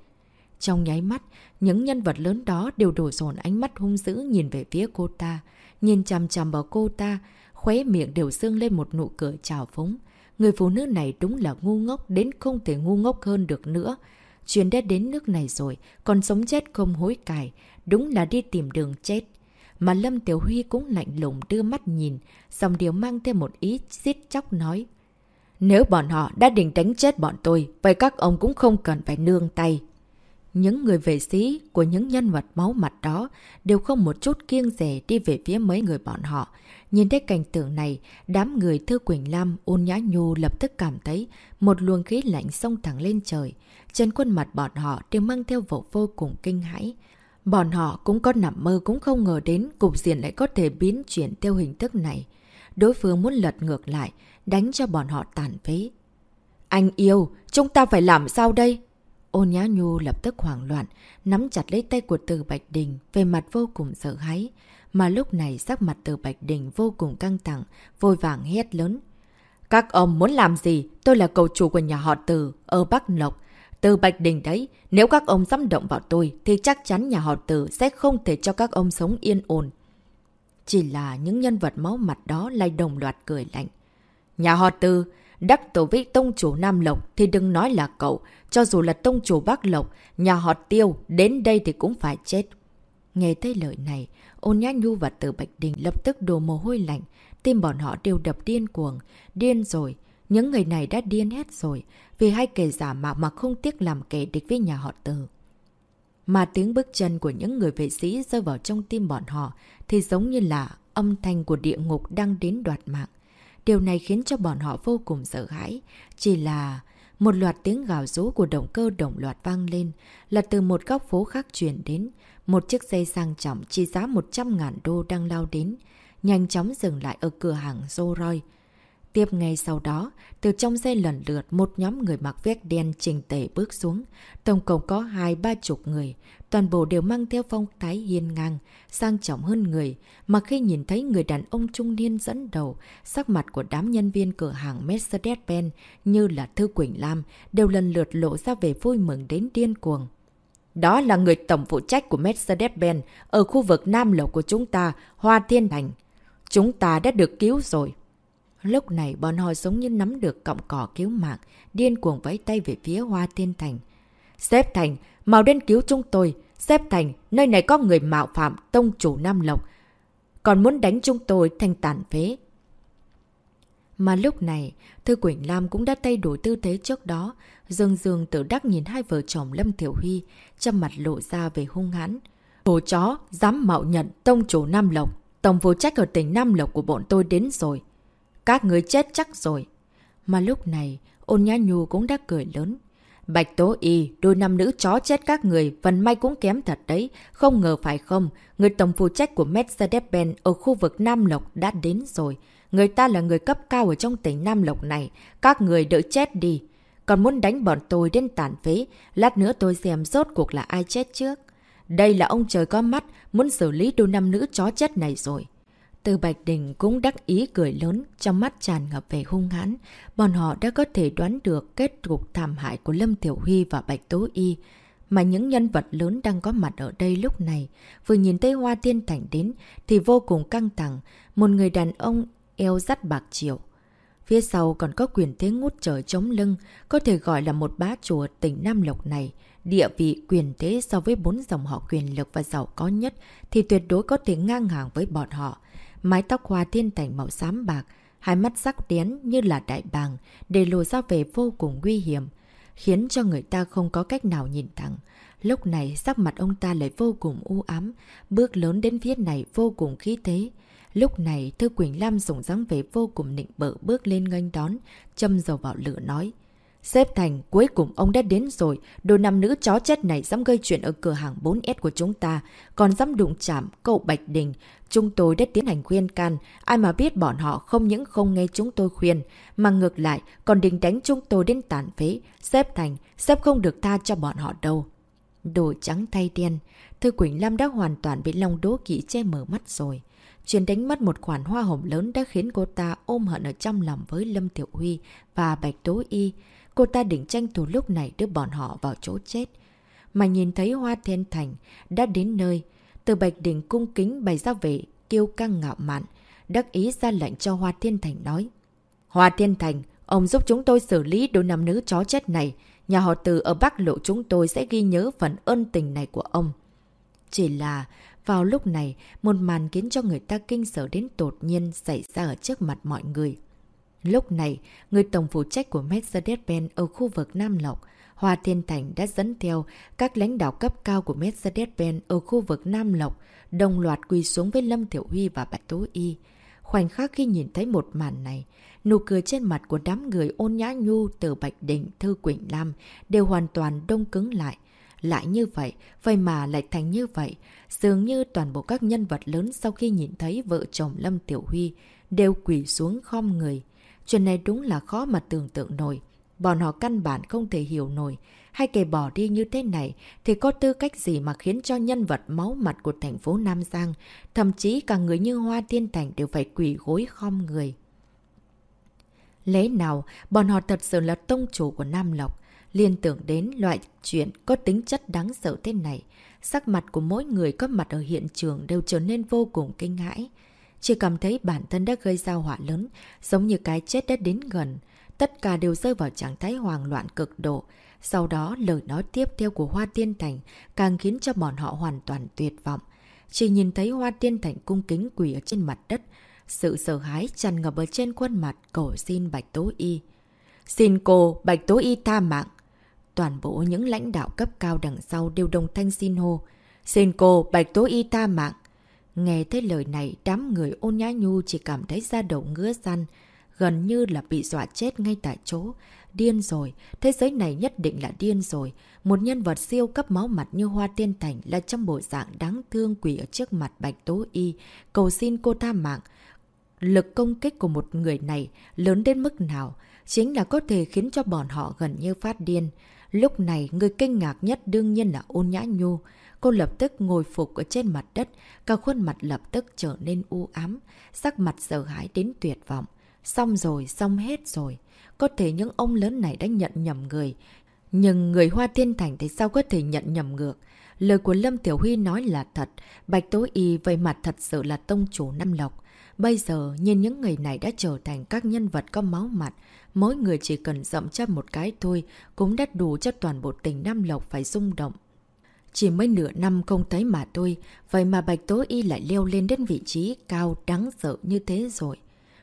Trong nháy mắt, những nhân vật lớn đó đều đổ dồn ánh mắt hung dữ nhìn về phía cô ta. Nhìn chằm chằm vào cô ta, khóe miệng đều dương lên một nụ cười trào phúng. Người phụ nữ này đúng là ngu ngốc đến không thể ngu ngốc hơn được nữa. Chuyện đã đến nước này rồi, còn sống chết không hối cải, đúng là đi tìm đường chết. Mà Lâm Tiểu Huy cũng lạnh lùng đưa mắt nhìn, dòng điều mang thêm một ý giết chóc nói. Nếu bọn họ đã định đánh chết bọn tôi, vậy các ông cũng không cần phải nương tay. Những người vệ sĩ của những nhân vật máu mặt đó đều không một chút kiêng rẻ đi về phía mấy người bọn họ. Nhìn thấy cảnh tượng này, đám người Thư Quỳnh Lam, ôn nhã nhu lập tức cảm thấy một luồng khí lạnh sông thẳng lên trời. Trên khuôn mặt bọn họ đều mang theo vụ vô cùng kinh hãi. Bọn họ cũng có nằm mơ cũng không ngờ đến cục diện lại có thể biến chuyển theo hình thức này. Đối phương muốn lật ngược lại, đánh cho bọn họ tàn phế. Anh yêu, chúng ta phải làm sao đây? Ôn Nhã Nhu lập tức hoảng loạn, nắm chặt lấy tay của Từ Bạch Đình, về mặt vô cùng sợ hãi. Mà lúc này sắc mặt Từ Bạch Đình vô cùng căng thẳng, vội vàng hét lớn. Các ông muốn làm gì? Tôi là cầu chủ của nhà họ Từ, ở Bắc Lộc. Từ Bạch Đình đấy, nếu các ông dám động vào tôi, thì chắc chắn nhà họ Từ sẽ không thể cho các ông sống yên ổn. Chỉ là những nhân vật máu mặt đó lại đồng loạt cười lạnh. Nhà họ Từ, đắc tổ với tông chủ Nam Lộc thì đừng nói là cậu, cho dù là tông chủ Bắc Lộc, nhà họ Tiêu, đến đây thì cũng phải chết. Nghe thấy lời này, ôn nhã nhu và tử Bạch Đình lập tức đổ mồ hôi lạnh, tim bọn họ đều đập điên cuồng, điên rồi. Những người này đã điên hết rồi, vì hai kẻ giả mạo mà không tiếc làm kẻ địch với nhà họ tử. Mà tiếng bước chân của những người vệ sĩ rơi vào trong tim bọn họ thì giống như là âm thanh của địa ngục đang đến đoạt mạng. Điều này khiến cho bọn họ vô cùng sợ hãi. Chỉ là một loạt tiếng gào rú của động cơ đồng loạt vang lên, là từ một góc phố khác chuyển đến. Một chiếc xe sang trọng trị giá 100.000 đô đang lao đến, nhanh chóng dừng lại ở cửa hàng Zoroy. Tiếp ngay sau đó, từ trong xe lần lượt một nhóm người mặc vest đen trình tề bước xuống. Tổng cộng có hai ba chục người, toàn bộ đều mang theo phong thái hiên ngang, sang trọng hơn người. Mà khi nhìn thấy người đàn ông trung niên dẫn đầu, sắc mặt của đám nhân viên cửa hàng Mercedes-Benz như là Thư Quỳnh Lam đều lần lượt lộ ra về vui mừng đến điên cuồng. Đó là người tổng phụ trách của Mercedes-Benz ở khu vực Nam Lộc của chúng ta, Hoa Thiên Thành. Chúng ta đã được cứu rồi. Lúc này bọn họ giống như nắm được cọng cỏ cứu mạng, điên cuồng vẫy tay về phía Hoa Thiên Thành. Xếp Thành, mau đến cứu chúng tôi. Xếp Thành, nơi này có người mạo phạm tông chủ Nam Lộc. Còn muốn đánh chúng tôi thành tàn phế. Mà lúc này, Thư Quỳnh Lam cũng đã thay đổi tư thế trước đó. Dương Dương tự đắc nhìn hai vợ chồng Lâm Tiểu Huy, trong mặt lộ ra về hung hãn. Bố chó, dám mạo nhận tông chủ Nam Lộc. Tổng vô trách ở tỉnh Nam Lộc của bọn tôi đến rồi. Các người chết chắc rồi. Mà lúc này, ôn nhã nhu cũng đã cười lớn. Bạch Tố Y, đôi nam nữ chó chết các người, vần may cũng kém thật đấy. Không ngờ phải không, người tổng phụ trách của Mercedes-Benz ở khu vực Nam Lộc đã đến rồi. Người ta là người cấp cao ở trong tỉnh Nam Lộc này. Các người đợi chết đi. Còn muốn đánh bọn tôi đến tàn phế, lát nữa tôi xem rốt cuộc là ai chết trước. Đây là ông trời có mắt, muốn xử lý đôi nam nữ chó chết này rồi. Từ Bạch Đình cũng đắc ý cười lớn, trong mắt tràn ngập về hung hãn. Bọn họ đã có thể đoán được kết cục thảm hại của Lâm Tiểu Huy và Bạch Tố Y. Mà những nhân vật lớn đang có mặt ở đây lúc này, vừa nhìn thấy Hoa Tiên Thành đến thì vô cùng căng thẳng. Một người đàn ông eo dắt bạc triệu. Phía sau còn có quyền thế ngút trời chống lưng, có thể gọi là một bá chùa tỉnh Nam Lộc này. Địa vị quyền thế so với bốn dòng họ quyền lực và giàu có nhất thì tuyệt đối có thể ngang hàng với bọn họ mái tóc hoa thiên thành màu xám bạc, hai mắt sắc đén như là đại bàng, để lộ ra về vô cùng nguy hiểm, khiến cho người ta không có cách nào nhìn thẳng. Lúc này sắc mặt ông ta lại vô cùng u ám, bước lớn đến phía này vô cùng khí thế. Lúc này Thư Quỳnh Lam dùng dáng về vô cùng nịnh bợ bước lên nghênh đón, châm dầu vào lửa nói. Xếp Thành, cuối cùng ông đã đến rồi. Đồ nam nữ chó chết này dám gây chuyện ở cửa hàng 4S của chúng ta. Còn dám đụng chạm cậu Bạch Đình. Chúng tôi đã tiến hành khuyên can. Ai mà biết bọn họ không những không nghe chúng tôi khuyên. Mà ngược lại, còn định đánh chúng tôi đến tàn phế. Xếp Thành, xếp không được tha cho bọn họ đâu. Đồ trắng thay đen. Thư Quỳnh Lam đã hoàn toàn bị lòng đố kỵ che mở mắt rồi. Chuyện đánh mất một khoản hoa hồng lớn đã khiến cô ta ôm hận ở trong lòng với Lâm Tiểu Huy và Bạch Tố Y. Cô ta định tranh thủ lúc này đưa bọn họ vào chỗ chết. Mà nhìn thấy Hoa Thiên Thành đã đến nơi, từ Bạch Đình cung kính bày ra về, kêu căng ngạo mạn, đắc ý ra lệnh cho Hoa Thiên Thành nói. Hoa Thiên Thành, ông giúp chúng tôi xử lý đôi nam nữ chó chết này. Nhà họ từ ở Bắc Lộ chúng tôi sẽ ghi nhớ phần ơn tình này của ông. Chỉ là, vào lúc này, một màn khiến cho người ta kinh sợ đến tột nhiên xảy ra ở trước mặt mọi người. Lúc này, người tổng phụ trách của Mercedes-Benz ở khu vực Nam Lộc, Hoa Thiên Thành đã dẫn theo các lãnh đạo cấp cao của Mercedes-Benz ở khu vực Nam Lộc, đồng loạt quỳ xuống với Lâm Thiểu Huy và Bạch Tố Y. Khoảnh khắc khi nhìn thấy một màn này, nụ cười trên mặt của đám người ôn nhã nhu từ Bạch Đình, Thư Quỳnh Lam đều hoàn toàn đông cứng lại. Lại như vậy, vậy mà lại thành như vậy. Dường như toàn bộ các nhân vật lớn sau khi nhìn thấy vợ chồng Lâm Tiểu Huy đều quỳ xuống khom người. Chuyện này đúng là khó mà tưởng tượng nổi. Bọn họ căn bản không thể hiểu nổi. Hay kể bỏ đi như thế này thì có tư cách gì mà khiến cho nhân vật máu mặt của thành phố Nam Giang, thậm chí cả người như Hoa Tiên Thành đều phải quỷ gối khom người. Lẽ nào bọn họ thật sự là tông chủ của Nam Lộc, liên tưởng đến loại chuyện có tính chất đáng sợ thế này. Sắc mặt của mỗi người có mặt ở hiện trường đều trở nên vô cùng kinh hãi. Chỉ cảm thấy bản thân đã gây ra họa lớn, giống như cái chết đã đến gần. Tất cả đều rơi vào trạng thái hoang loạn cực độ. Sau đó, lời nói tiếp theo của Hoa Tiên Thành càng khiến cho bọn họ hoàn toàn tuyệt vọng. Chỉ nhìn thấy Hoa Tiên Thành cung kính quỳ ở trên mặt đất. Sự sợ hãi tràn ngập ở trên khuôn mặt cổ xin Bạch Tố Y. Xin cô, Bạch Tố Y tha mạng. Toàn bộ những lãnh đạo cấp cao đằng sau đều đồng thanh xin hô. Xin cô, Bạch Tố Y tha mạng. Nghe thấy lời này, đám người ôn nhã nhu chỉ cảm thấy da đầu ngứa răn, gần như là bị dọa chết ngay tại chỗ. Điên rồi, thế giới này nhất định là điên rồi. Một nhân vật siêu cấp máu mặt như Hoa Tiên Thành là trong bộ dạng đáng thương quỷ ở trước mặt Bạch Tố Y, cầu xin cô tha mạng. Lực công kích của một người này lớn đến mức nào, chính là có thể khiến cho bọn họ gần như phát điên. Lúc này, người kinh ngạc nhất đương nhiên là ôn nhã nhu. Cô lập tức ngồi phục ở trên mặt đất, cả khuôn mặt lập tức trở nên u ám, sắc mặt sợ hãi đến tuyệt vọng. Xong rồi, xong hết rồi. Có thể những ông lớn này đã nhận nhầm người. Nhưng người Hoa Thiên Thành thì sao có thể nhận nhầm ngược? Lời của Lâm Tiểu Huy nói là thật. Bạch tối Y vậy mặt thật sự là tông chủ nam lộc. Bây giờ, nhìn những người này đã trở thành các nhân vật có máu mặt. Mỗi người chỉ cần dậm chân một cái thôi, cũng đã đủ cho toàn bộ tỉnh Nam Lộc phải rung động. Chỉ mới nửa năm không thấy mà tôi vậy mà Bạch Tố Y lại leo lên đến vị trí cao đáng sợ như thế rồi.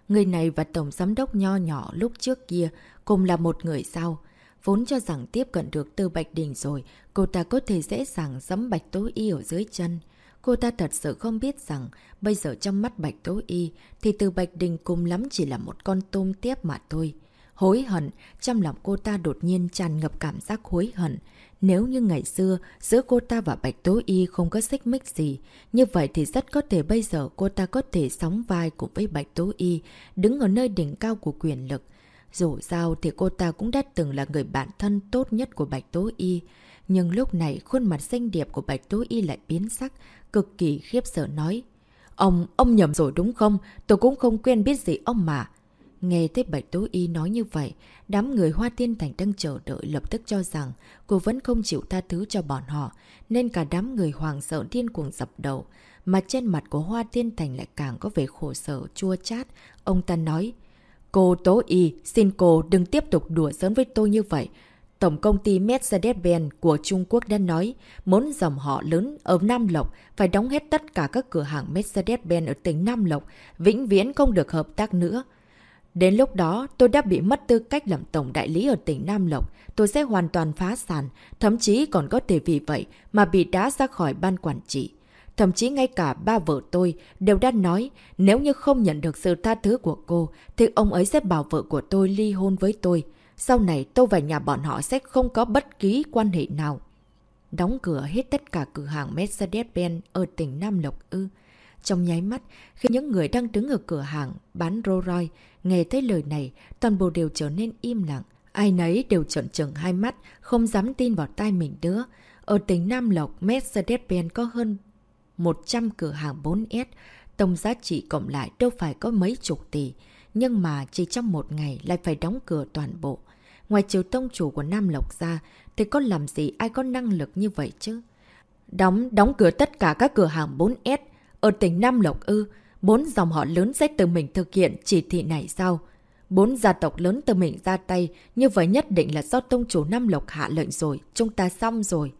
Người này và Tổng Giám đốc nho nhỏ lúc trước kia cùng là một người sao. Vốn cho rằng tiếp cận được từ Bạch Đình rồi, cô ta có thể dễ dàng giẫm Bạch Tố Y ở dưới chân. Cô ta thật sự không biết rằng bây giờ trong mắt Bạch Tố Y thì từ Bạch Đình cùng lắm chỉ là một con tôm tiếp mà thôi. hối hận, trong lòng cô ta đột nhiên tràn ngập cảm giác hối hận. Nếu như ngày xưa, giữa cô ta và Bạch Tố Y không có xích mích gì, như vậy thì rất có thể bây giờ cô ta có thể sóng vai cùng với Bạch Tố Y, đứng ở nơi đỉnh cao của quyền lực. Dù sao thì cô ta cũng đã từng là người bạn thân tốt nhất của Bạch Tố Y. Nhưng lúc này khuôn mặt xinh đẹp của Bạch Tố Y lại biến sắc, cực kỳ khiếp sợ nói. Ông, ông nhầm rồi đúng không? Tôi cũng không quen biết gì ông mà. Nghe thấy Bạch Tố Y nói như vậy, đám người Hoa Tiên Thành đang chờ đợi lập tức cho rằng cô vẫn không chịu tha thứ cho bọn họ, nên cả đám người hoàng sợ điên cuồng dập đầu. Mà trên mặt của Hoa Tiên Thành lại càng có vẻ khổ sở, chua chát. Ông ta nói, Cô Tố Y, xin cô đừng tiếp tục đùa giỡn với tôi như vậy. Tổng công ty Mercedes-Benz của Trung Quốc đã nói, muốn dòng họ lớn ở Nam Lộc phải đóng hết tất cả các cửa hàng Mercedes-Benz ở tỉnh Nam Lộc, vĩnh viễn không được hợp tác nữa. Đến lúc đó, tôi đã bị mất tư cách làm tổng đại lý ở tỉnh Nam Lộc. Tôi sẽ hoàn toàn phá sản, thậm chí còn có thể vì vậy mà bị đá ra khỏi ban quản trị. Thậm chí ngay cả ba vợ tôi đều đã nói nếu như không nhận được sự tha thứ của cô thì ông ấy sẽ bảo vợ của tôi ly hôn với tôi. Sau này tôi và nhà bọn họ sẽ không có bất kỳ quan hệ nào. Đóng cửa hết tất cả cửa hàng Mercedes-Benz ở tỉnh Nam Lộc ư. Trong nháy mắt, khi những người đang đứng ở cửa hàng bán Rolls Royce nghe thấy lời này, toàn bộ đều trở nên im lặng. Ai nấy đều trợn trừng hai mắt, không dám tin vào tai mình nữa. Ở tỉnh Nam Lộc, Mercedes-Benz có hơn 100 cửa hàng 4S, tổng giá trị cộng lại đâu phải có mấy chục tỷ, nhưng mà chỉ trong một ngày lại phải đóng cửa toàn bộ. Ngoài chiều tông chủ của Nam Lộc ra, thì có làm gì ai có năng lực như vậy chứ? Đóng, đóng cửa tất cả các cửa hàng 4S ở tỉnh Nam Lộc ư, bốn dòng họ lớn sẽ tự mình thực hiện chỉ thị này sao? Bốn gia tộc lớn tự mình ra tay, như vậy nhất định là do tông chủ Nam Lộc hạ lệnh rồi, chúng ta xong rồi.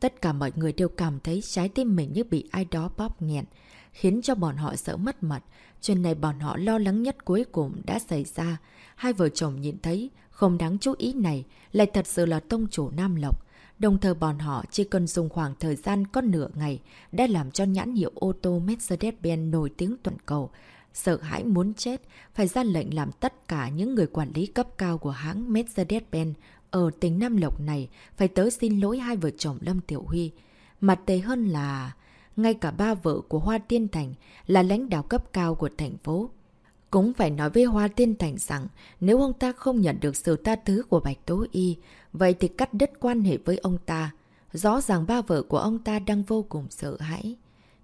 Tất cả mọi người đều cảm thấy trái tim mình như bị ai đó bóp nghẹn, khiến cho bọn họ sợ mất mật. Chuyện này bọn họ lo lắng nhất cuối cùng đã xảy ra. Hai vợ chồng nhìn thấy, không đáng chú ý này, lại thật sự là tông chủ Nam Lộc. Đồng thời bọn họ chỉ cần dùng khoảng thời gian có nửa ngày đã làm cho nhãn hiệu ô tô Mercedes-Benz nổi tiếng toàn cầu. Sợ hãi muốn chết, phải ra lệnh làm tất cả những người quản lý cấp cao của hãng Mercedes-Benz ở tỉnh Nam Lộc này phải tới xin lỗi hai vợ chồng Lâm Tiểu Huy. Mặt tệ hơn là ngay cả ba vợ của Hoa Tiên Thành là lãnh đạo cấp cao của thành phố. Cũng phải nói với Hoa Tiên Thành rằng nếu ông ta không nhận được sự tha thứ của Bạch Tố Y, vậy thì cắt đứt quan hệ với ông ta. Rõ ràng ba vợ của ông ta đang vô cùng sợ hãi.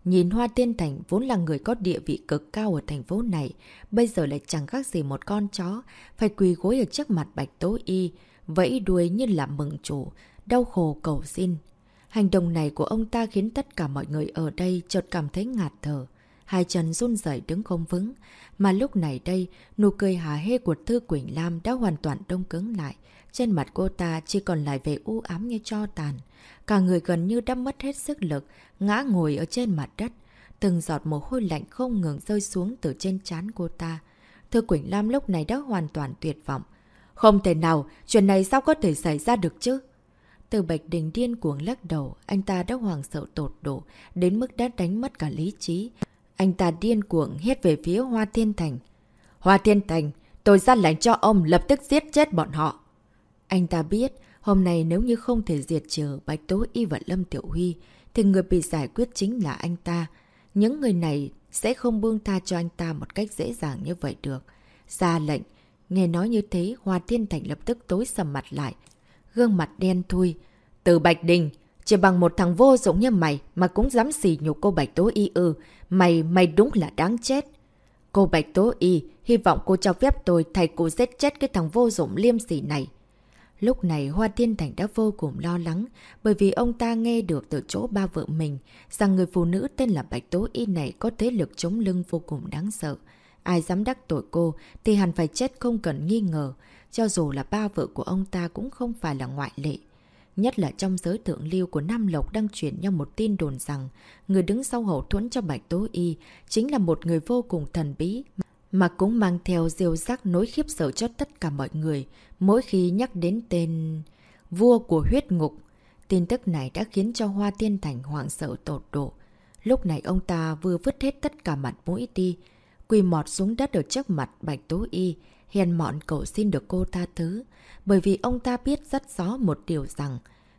Nhìn Hoa Tiên Thành vốn là người có địa vị cực cao ở thành phố này, bây giờ lại chẳng khác gì một con chó, phải quỳ gối ở trước mặt Bạch Tố Y, vẫy đuôi như là mừng chủ, đau khổ cầu xin. Hành động này của ông ta khiến tất cả mọi người ở đây chợt cảm thấy ngạt thở. Hai chân run rẩy đứng không vững. Mà lúc này đây, nụ cười hà hê của Thư Quỳnh Lam đã hoàn toàn đông cứng lại. Trên mặt cô ta chỉ còn lại vẻ u ám như cho tàn. Cả người gần như đã mất hết sức lực, ngã ngồi ở trên mặt đất. Từng giọt mồ hôi lạnh không ngừng rơi xuống từ trên trán cô ta. Thư Quỳnh Lam lúc này đã hoàn toàn tuyệt vọng. Không thể nào, chuyện này sao có thể xảy ra được chứ? Từ Bạch Đình điên cuồng lắc đầu, anh ta đã hoàng sợ tột độ, đến mức đã đánh mất cả lý trí. Anh ta điên cuồng hét về phía Hoa Thiên Thành. Hoa Thiên Thành, tôi ra lệnh cho ông lập tức giết chết bọn họ. Anh ta biết, hôm nay nếu như không thể diệt trừ Bạch Tố Y và Lâm Tiểu Huy, thì người bị giải quyết chính là anh ta. Những người này sẽ không buông tha cho anh ta một cách dễ dàng như vậy được. Ra lệnh, Nghe nói như thế, Hoa Thiên Thành lập tức tối sầm mặt lại. Gương mặt đen thui. Từ Bạch Đình, chỉ bằng một thằng vô dụng như mày mà cũng dám xỉ nhục cô Bạch Tố Y ư. Mày, mày đúng là đáng chết. Cô Bạch Tố Y, hy vọng cô cho phép tôi thay cô giết chết cái thằng vô dụng liêm sỉ này. Lúc này Hoa Thiên Thành đã vô cùng lo lắng bởi vì ông ta nghe được từ chỗ ba vợ mình rằng người phụ nữ tên là Bạch Tố Y này có thế lực chống lưng vô cùng đáng sợ. Ai dám đắc tội cô thì hẳn phải chết không cần nghi ngờ, cho dù là ba vợ của ông ta cũng không phải là ngoại lệ. Nhất là trong giới thượng lưu của Nam Lộc đang chuyển nhau một tin đồn rằng người đứng sau hậu thuẫn cho Bạch Tố Y chính là một người vô cùng thần bí mà cũng mang theo diêu giác nối khiếp sợ cho tất cả mọi người mỗi khi nhắc đến tên vua của huyết ngục. Tin tức này đã khiến cho Hoa Tiên Thành hoảng sợ tột độ. Lúc này ông ta vừa vứt hết tất cả mặt mũi đi, quỳ mọt xuống đất ở trước mặt Bạch Tố Y, hèn mọn cầu xin được cô tha thứ. Bởi vì ông ta biết rất rõ một điều rằng,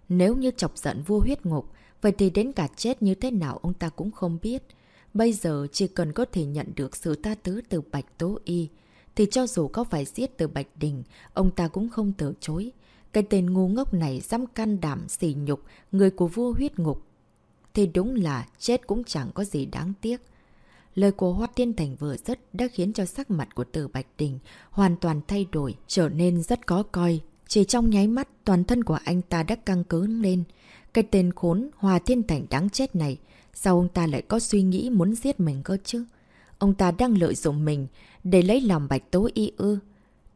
nếu như chọc giận vua huyết ngục, vậy thì đến cả chết như thế nào ông ta cũng không biết. Bây giờ chỉ cần có thể nhận được sự tha thứ từ Bạch Tố Y, thì cho dù có phải giết từ Bạch Đình, ông ta cũng không từ chối. Cái tên ngu ngốc này dám can đảm xỉ nhục người của vua huyết ngục. Thì đúng là chết cũng chẳng có gì đáng tiếc. Lời của Hoa Tiên Thành vừa dứt đã khiến cho sắc mặt của Từ Bạch Đình hoàn toàn thay đổi, trở nên rất có coi. Chỉ trong nháy mắt, toàn thân của anh ta đã căng cứng lên. Cái tên khốn Hoa thiên Thành đáng chết này, sao ông ta lại có suy nghĩ muốn giết mình cơ chứ? Ông ta đang lợi dụng mình để lấy lòng Bạch Tố Y ư.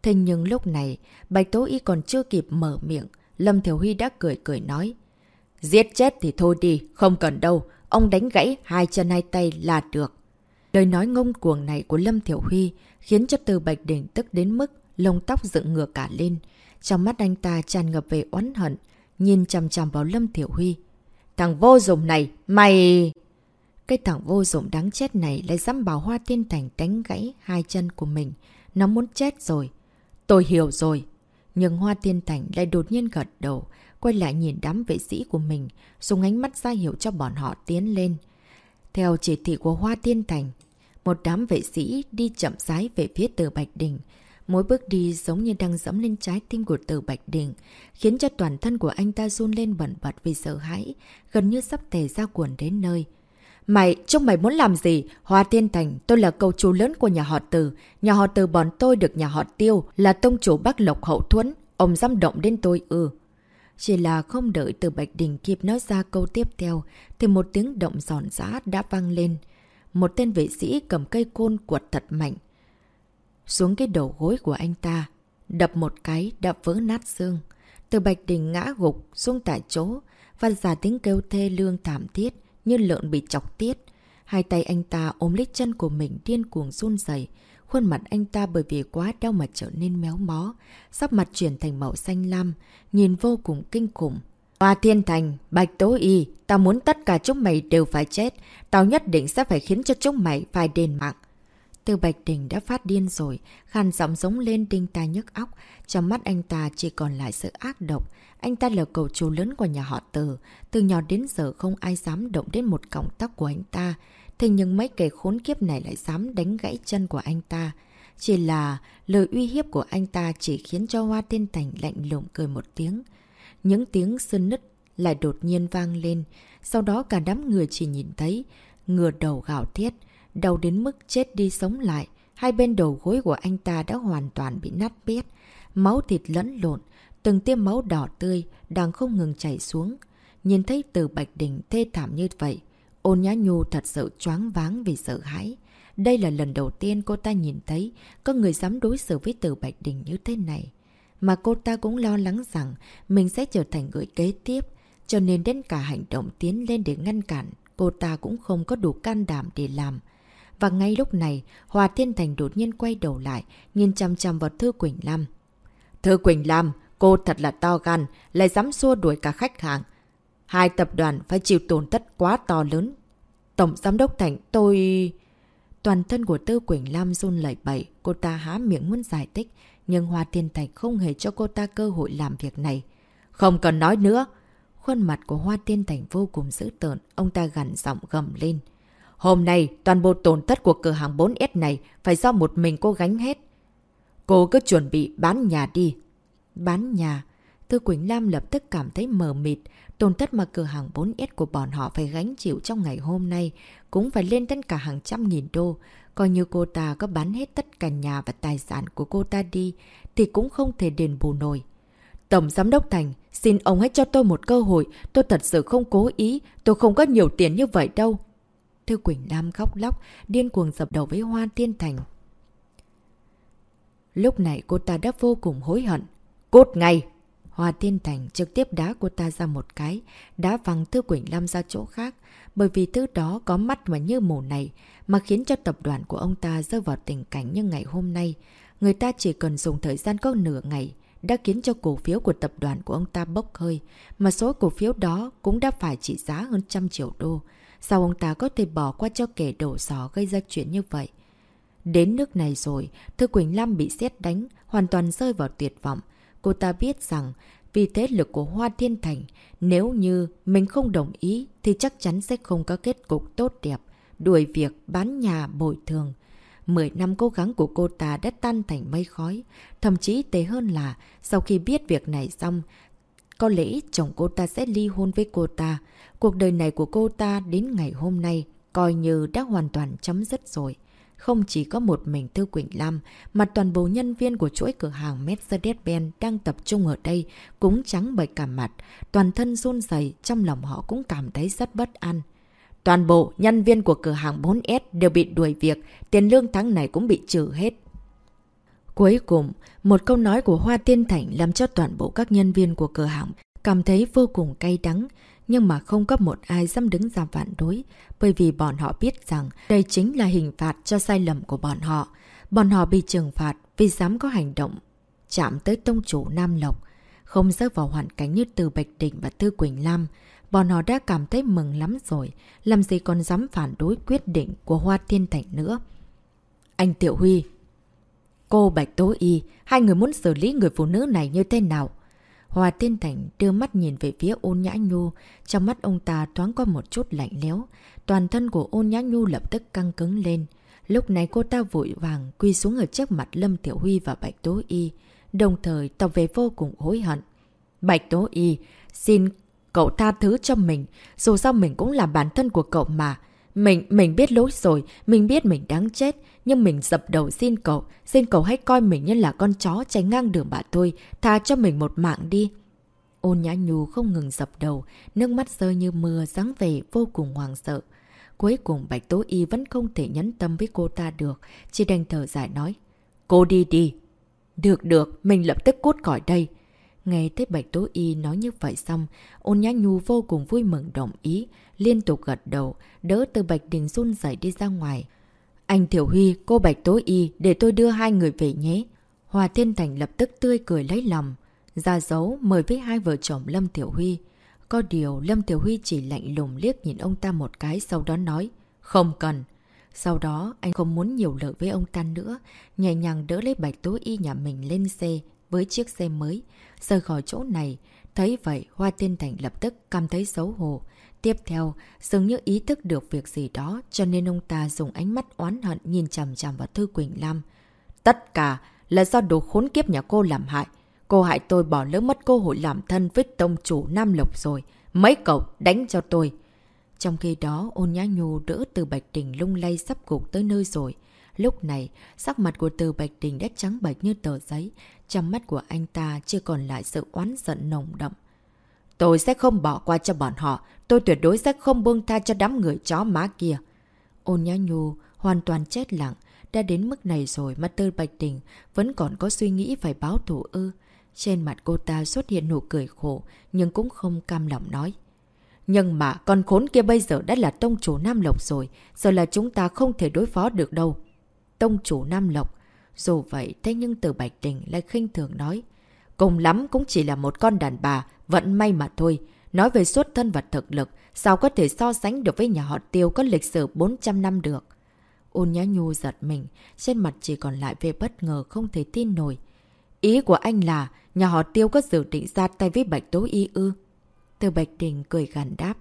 Thế nhưng lúc này, Bạch Tố Y còn chưa kịp mở miệng, Lâm Thiểu Huy đã cười cười nói. Giết chết thì thôi đi, không cần đâu, ông đánh gãy hai chân hai tay là được. Lời nói ngông cuồng này của Lâm Thiểu Huy khiến cho Từ Bạch Đình tức đến mức lông tóc dựng ngược cả lên. Trong mắt anh ta tràn ngập về oán hận, nhìn chằm chằm vào Lâm Thiểu Huy. Thằng vô dụng này, mày... Cái thằng vô dụng đáng chết này lại dám bảo Hoa Tiên Thành đánh gãy hai chân của mình. Nó muốn chết rồi. Tôi hiểu rồi. Nhưng Hoa Tiên Thành lại đột nhiên gật đầu, quay lại nhìn đám vệ sĩ của mình, dùng ánh mắt ra hiệu cho bọn họ tiến lên. Theo chỉ thị của Hoa Tiên Thành, một đám vệ sĩ đi chậm rãi về phía từ Bạch Đình. Mỗi bước đi giống như đang dẫm lên trái tim của từ Bạch Đình, khiến cho toàn thân của anh ta run lên bẩn bật vì sợ hãi, gần như sắp tề ra quần đến nơi. Mày, chúng mày muốn làm gì? Hoa Thiên Thành, tôi là cầu chủ lớn của nhà họ Từ. Nhà họ Từ bọn tôi được nhà họ Tiêu, là tông chủ Bắc Lộc Hậu Thuẫn. Ông dám động đến tôi ư. Chỉ là không đợi từ Bạch Đình kịp nói ra câu tiếp theo, thì một tiếng động giòn giã đã vang lên. Một tên vệ sĩ cầm cây côn quật thật mạnh. Xuống cái đầu gối của anh ta, đập một cái đã vỡ nát xương. Từ Bạch Đình ngã gục xuống tại chỗ, và giả tiếng kêu thê lương thảm thiết như lợn bị chọc tiết. Hai tay anh ta ôm lấy chân của mình điên cuồng run dày. Khuôn mặt anh ta bởi vì quá đau mà trở nên méo mó. Sắp mặt chuyển thành màu xanh lam, nhìn vô cùng kinh khủng. Hoa Thiên Thành, Bạch Tố Y, tao muốn tất cả chúng mày đều phải chết. Tao nhất định sẽ phải khiến cho chúng mày phải đền mạng. Từ Bạch Đình đã phát điên rồi, khàn giọng giống lên đinh tai nhức óc. Trong mắt anh ta chỉ còn lại sự ác độc. Anh ta là cầu chú lớn của nhà họ Từ. Từ nhỏ đến giờ không ai dám động đến một cọng tóc của anh ta. Thế nhưng mấy kẻ khốn kiếp này lại dám đánh gãy chân của anh ta. Chỉ là lời uy hiếp của anh ta chỉ khiến cho Hoa Tiên Thành lạnh lùng cười một tiếng. Những tiếng sơn nứt lại đột nhiên vang lên. Sau đó cả đám người chỉ nhìn thấy ngừa đầu gạo thiết, đau đến mức chết đi sống lại. Hai bên đầu gối của anh ta đã hoàn toàn bị nát bét. Máu thịt lẫn lộn, từng tiêm máu đỏ tươi đang không ngừng chảy xuống. Nhìn thấy từ Bạch Đình thê thảm như vậy, ôn nhã nhu thật sự choáng váng vì sợ hãi. Đây là lần đầu tiên cô ta nhìn thấy có người dám đối xử với từ Bạch Đình như thế này. Mà cô ta cũng lo lắng rằng mình sẽ trở thành người kế tiếp, cho nên đến cả hành động tiến lên để ngăn cản, cô ta cũng không có đủ can đảm để làm. Và ngay lúc này, Hòa Thiên Thành đột nhiên quay đầu lại, nhìn chăm chăm vào Thư Quỳnh Lam. Thư Quỳnh Lam, cô thật là to gan, lại dám xua đuổi cả khách hàng. Hai tập đoàn phải chịu tổn thất quá to lớn. Tổng Giám đốc Thành, tôi... Toàn thân của Tư Quỳnh Lam run lẩy bẩy, cô ta há miệng muốn giải thích, nhưng Hoa Thiên Thành không hề cho cô ta cơ hội làm việc này. Không cần nói nữa. Khuôn mặt của Hoa Thiên Thành vô cùng dữ tợn, ông ta gằn giọng gầm lên. Hôm nay, toàn bộ tổn thất của cửa hàng 4S này phải do một mình cô gánh hết. Cô cứ chuẩn bị bán nhà đi. Bán nhà? tư Quỳnh Lam lập tức cảm thấy mờ mịt. Tổn thất mà cửa hàng 4S của bọn họ phải gánh chịu trong ngày hôm nay cũng phải lên đến cả hàng trăm nghìn đô. Coi như cô ta có bán hết tất cả nhà và tài sản của cô ta đi thì cũng không thể đền bù nổi. Tổng Giám đốc Thành, xin ông hãy cho tôi một cơ hội. Tôi thật sự không cố ý. Tôi không có nhiều tiền như vậy đâu. Thư Quỳnh Lam khóc lóc, điên cuồng dập đầu với Hoa Tiên Thành. Lúc này cô ta đã vô cùng hối hận. Cốt ngay! Hoa Tiên Thành trực tiếp đá cô ta ra một cái, đá văng Thư Quỳnh Lam ra chỗ khác, bởi vì thứ đó có mắt mà như mổ này, mà khiến cho tập đoàn của ông ta rơi vào tình cảnh như ngày hôm nay. Người ta chỉ cần dùng thời gian có nửa ngày, đã khiến cho cổ phiếu của tập đoàn của ông ta bốc hơi, mà số cổ phiếu đó cũng đã phải trị giá hơn trăm triệu đô. Sao ông ta có thể bỏ qua cho kẻ đổ sò gây ra chuyện như vậy? Đến nước này rồi, Thư Quỳnh Lam bị xét đánh, hoàn toàn rơi vào tuyệt vọng. Cô ta biết rằng, vì thế lực của Hoa Thiên Thành, nếu như mình không đồng ý thì chắc chắn sẽ không có kết cục tốt đẹp, đuổi việc bán nhà bồi thường. Mười năm cố gắng của cô ta đã tan thành mây khói. Thậm chí tệ hơn là, sau khi biết việc này xong, có lẽ chồng cô ta sẽ ly hôn với cô ta. Cuộc đời này của cô ta đến ngày hôm nay coi như đã hoàn toàn chấm dứt rồi. Không chỉ có một mình Thư Quỳnh Lam, mà toàn bộ nhân viên của chuỗi cửa hàng Mercedes-Benz đang tập trung ở đây cũng trắng bệch cả mặt. Toàn thân run dày, trong lòng họ cũng cảm thấy rất bất an. Toàn bộ nhân viên của cửa hàng 4S đều bị đuổi việc, tiền lương tháng này cũng bị trừ hết. Cuối cùng, một câu nói của Hoa Tiên Thành làm cho toàn bộ các nhân viên của cửa hàng cảm thấy vô cùng cay đắng, nhưng mà không có một ai dám đứng ra phản đối, bởi vì bọn họ biết rằng đây chính là hình phạt cho sai lầm của bọn họ. Bọn họ bị trừng phạt vì dám có hành động chạm tới tông chủ Nam Lộc, không rơi vào hoàn cảnh như từ Bạch Định và Tư Quỳnh Lam. Bọn họ đã cảm thấy mừng lắm rồi, làm gì còn dám phản đối quyết định của Hoa Thiên Thành nữa. Anh Tiểu Huy Cô Bạch Tố Y, hai người muốn xử lý người phụ nữ này như thế nào? Hòa Tiên Thành đưa mắt nhìn về phía ôn nhã nhu, trong mắt ông ta thoáng qua một chút lạnh léo. Toàn thân của ôn nhã nhu lập tức căng cứng lên. Lúc này cô ta vội vàng quy xuống ở trước mặt Lâm Tiểu Huy và Bạch Tố Y, đồng thời tỏ về vô cùng hối hận. Bạch Tố Y, xin cậu tha thứ cho mình, dù sao mình cũng là bản thân của cậu mà. Mình, mình biết lỗi rồi, mình biết mình đáng chết, nhưng mình dập đầu xin cậu, xin cậu hãy coi mình như là con chó chạy ngang đường bà tôi, tha cho mình một mạng đi. Ôn nhã nhu không ngừng dập đầu, nước mắt rơi như mưa, dáng về vô cùng hoàng sợ. Cuối cùng Bạch Tố Y vẫn không thể nhấn tâm với cô ta được, chỉ đành thở dài nói. Cô đi đi. Được được, mình lập tức cút khỏi đây. Nghe thấy Bạch Tố Y nói như vậy xong, ôn nhã nhu vô cùng vui mừng đồng ý, liên tục gật đầu, đỡ từ Bạch Đình run dậy đi ra ngoài. Anh Thiểu Huy, cô Bạch Tố Y, để tôi đưa hai người về nhé. Hòa Thiên Thành lập tức tươi cười lấy lòng. Ra dấu mời với hai vợ chồng Lâm Tiểu Huy. Có điều Lâm Tiểu Huy chỉ lạnh lùng liếc nhìn ông ta một cái sau đó nói. Không cần. Sau đó anh không muốn nhiều lợi với ông ta nữa. Nhẹ nhàng đỡ lấy Bạch Tố Y nhà mình lên xe với chiếc xe mới. Rời khỏi chỗ này. Thấy vậy Hoa Thiên Thành lập tức cảm thấy xấu hổ. Tiếp theo, dường như ý thức được việc gì đó cho nên ông ta dùng ánh mắt oán hận nhìn chằm chằm vào Thư Quỳnh Lam. Tất cả là do đồ khốn kiếp nhà cô làm hại. Cô hại tôi bỏ lỡ mất cơ hội làm thân với tông chủ Nam Lộc rồi. Mấy cậu đánh cho tôi. Trong khi đó, ôn nhã nhu đỡ từ Bạch Đình lung lay sắp gục tới nơi rồi. Lúc này, sắc mặt của từ Bạch Đình đã trắng bạch như tờ giấy. Trong mắt của anh ta chưa còn lại sự oán giận nồng đậm. Tôi sẽ không bỏ qua cho bọn họ. Tôi tuyệt đối sẽ không buông tha cho đám người chó má kia. Ôn nhã nhu hoàn toàn chết lặng. Đã đến mức này rồi mà Tư Bạch Đình vẫn còn có suy nghĩ phải báo thủ ư. Trên mặt cô ta xuất hiện nụ cười khổ, nhưng cũng không cam lòng nói. Nhưng mà con khốn kia bây giờ đã là tông chủ Nam Lộc rồi, giờ là chúng ta không thể đối phó được đâu. Tông chủ Nam Lộc. Dù vậy, thế nhưng từ Bạch Đình lại khinh thường nói. Cùng lắm cũng chỉ là một con đàn bà, vẫn may mà thôi. Nói về suốt thân và thực lực, sao có thể so sánh được với nhà họ tiêu có lịch sử 400 năm được. Ôn nhá nhu giật mình, trên mặt chỉ còn lại về bất ngờ không thể tin nổi. Ý của anh là, nhà họ tiêu có dự định ra tay với Bạch Tố Y ư? Từ Bạch Đình cười gần đáp.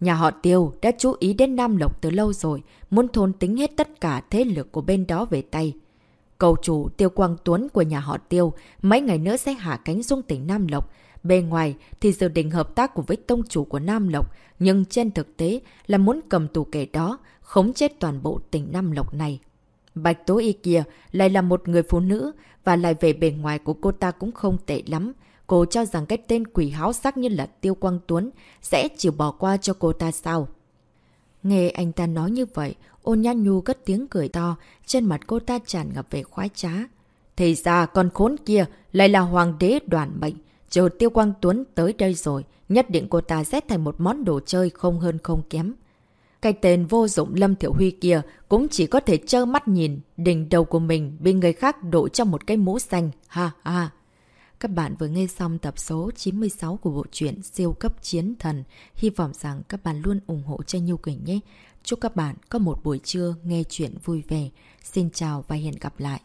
Nhà họ tiêu đã chú ý đến Nam Lộc từ lâu rồi, muốn thôn tính hết tất cả thế lực của bên đó về tay. Cầu chủ Tiêu Quang Tuấn của nhà họ Tiêu mấy ngày nữa sẽ hạ cánh xuống tỉnh Nam Lộc, bề ngoài thì dự định hợp tác cùng với tông chủ của Nam Lộc, nhưng trên thực tế là muốn cầm tù kẻ đó, khống chết toàn bộ tỉnh Nam Lộc này. Bạch Tố Y kia lại là một người phụ nữ và lại về bề ngoài của cô ta cũng không tệ lắm. Cô cho rằng cái tên quỷ háo sắc như là Tiêu Quang Tuấn sẽ chịu bỏ qua cho cô ta sao? Nghe anh ta nói như vậy, ôn nhan nhu cất tiếng cười to, trên mặt cô ta tràn ngập về khoái trá. Thì ra con khốn kia lại là hoàng đế đoàn mệnh, Chờ Tiêu Quang Tuấn tới đây rồi, nhất định cô ta sẽ thành một món đồ chơi không hơn không kém. Cái tên vô dụng Lâm Thiểu Huy kia cũng chỉ có thể trơ mắt nhìn đỉnh đầu của mình bị người khác đổ trong một cái mũ xanh. Ha ha! Các bạn vừa nghe xong tập số 96 của bộ truyện Siêu cấp chiến thần. Hy vọng rằng các bạn luôn ủng hộ cho Nhu Quỳnh nhé. Chúc các bạn có một buổi trưa nghe chuyện vui vẻ. Xin chào và hẹn gặp lại.